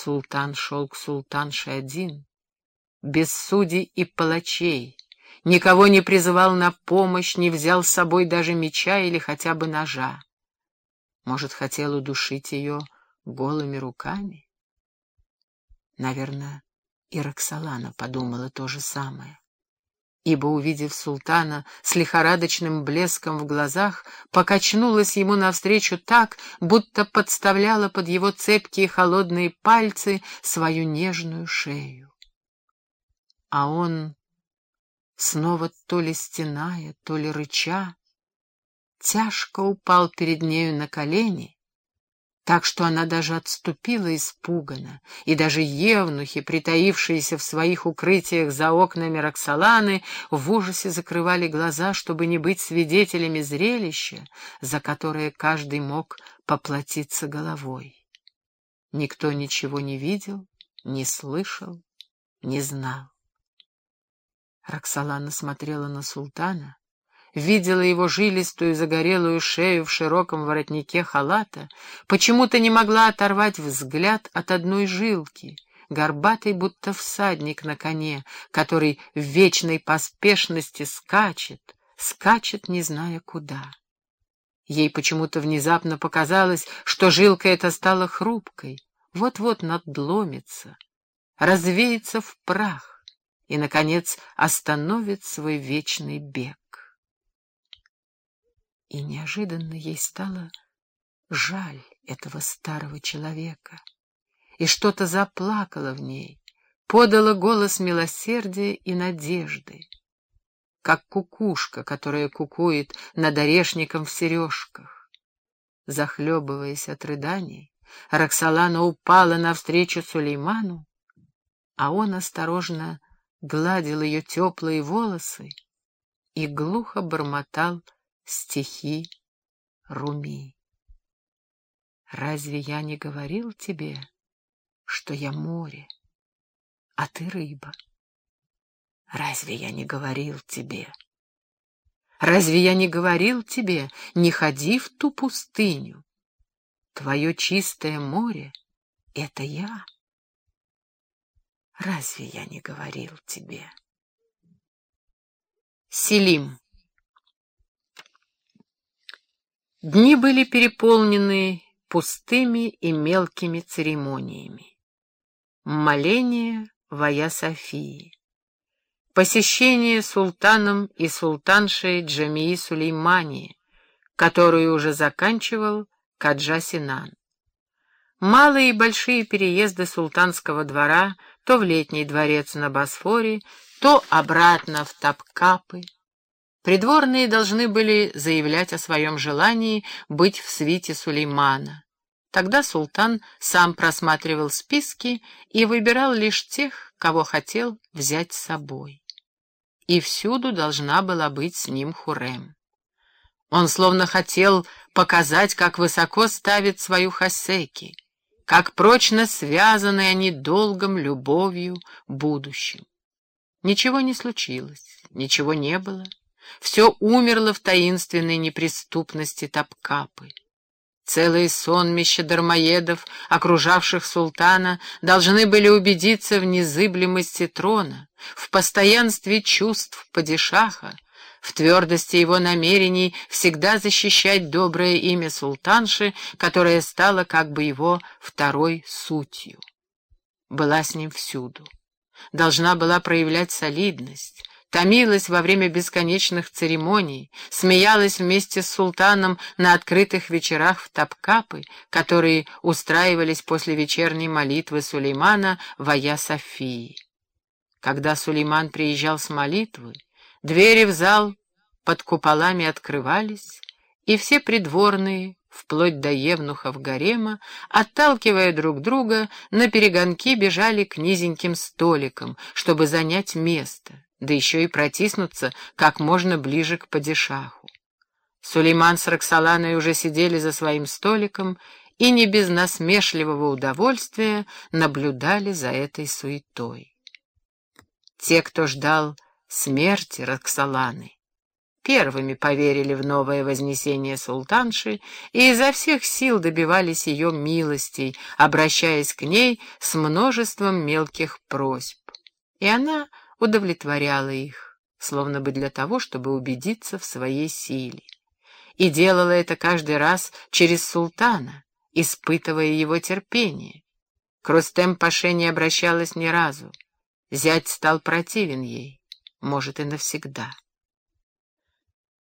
Султан шел к султанше один, без судей и палачей, никого не призывал на помощь, не взял с собой даже меча или хотя бы ножа. Может, хотел удушить ее голыми руками? Наверное, и Роксолана подумала то же самое ибо, увидев султана с лихорадочным блеском в глазах, покачнулась ему навстречу так, будто подставляла под его цепкие холодные пальцы свою нежную шею. А он, снова то ли стеная, то ли рыча, тяжко упал перед нею на колени так что она даже отступила испуганно, и даже евнухи, притаившиеся в своих укрытиях за окнами Роксоланы, в ужасе закрывали глаза, чтобы не быть свидетелями зрелища, за которое каждый мог поплатиться головой. Никто ничего не видел, не слышал, не знал. Роксолана смотрела на султана, видела его жилистую загорелую шею в широком воротнике халата, почему-то не могла оторвать взгляд от одной жилки, горбатый будто всадник на коне, который в вечной поспешности скачет, скачет, не зная куда. Ей почему-то внезапно показалось, что жилка эта стала хрупкой, вот-вот надломится, развеется в прах и, наконец, остановит свой вечный бег. И неожиданно ей стало жаль этого старого человека. И что-то заплакало в ней, подало голос милосердия и надежды, как кукушка, которая кукует над орешником в сережках. Захлебываясь от рыданий, Роксолана упала навстречу Сулейману, а он осторожно гладил ее теплые волосы и глухо бормотал стихи Руми. Разве я не говорил тебе, что я море, а ты рыба? Разве я не говорил тебе? Разве я не говорил тебе, не ходи в ту пустыню? Твое чистое море — это я. Разве я не говорил тебе? Селим Дни были переполнены пустыми и мелкими церемониями. Моление Вая Софии. Посещение султаном и султаншей Джамии Сулеймани, которую уже заканчивал Каджа Синан. Малые и большие переезды султанского двора то в летний дворец на Босфоре, то обратно в Тапкапы, Придворные должны были заявлять о своем желании быть в свите Сулеймана. Тогда султан сам просматривал списки и выбирал лишь тех, кого хотел взять с собой. И всюду должна была быть с ним Хурем. Он словно хотел показать, как высоко ставит свою Хасеки, как прочно связаны они долгом, любовью, будущим. Ничего не случилось, ничего не было. Все умерло в таинственной неприступности Тапкапы. Целые сонмища дармоедов, окружавших султана, должны были убедиться в незыблемости трона, в постоянстве чувств падишаха, в твердости его намерений всегда защищать доброе имя султанши, которое стало как бы его второй сутью. Была с ним всюду. Должна была проявлять солидность, томилась во время бесконечных церемоний, смеялась вместе с султаном на открытых вечерах в Тапкапы, которые устраивались после вечерней молитвы Сулеймана в Ая-Софии. Когда Сулейман приезжал с молитвы, двери в зал под куполами открывались, и все придворные, вплоть до евнухов гарема, отталкивая друг друга, на перегонки бежали к низеньким столикам, чтобы занять место да еще и протиснуться как можно ближе к падишаху. Сулейман с Роксоланой уже сидели за своим столиком и не без насмешливого удовольствия наблюдали за этой суетой. Те, кто ждал смерти Роксоланы, первыми поверили в новое вознесение султанши и изо всех сил добивались ее милостей, обращаясь к ней с множеством мелких просьб. И она удовлетворяла их, словно бы для того, чтобы убедиться в своей силе. И делала это каждый раз через султана, испытывая его терпение. К Рустем-паше не обращалась ни разу. Зять стал противен ей, может, и навсегда.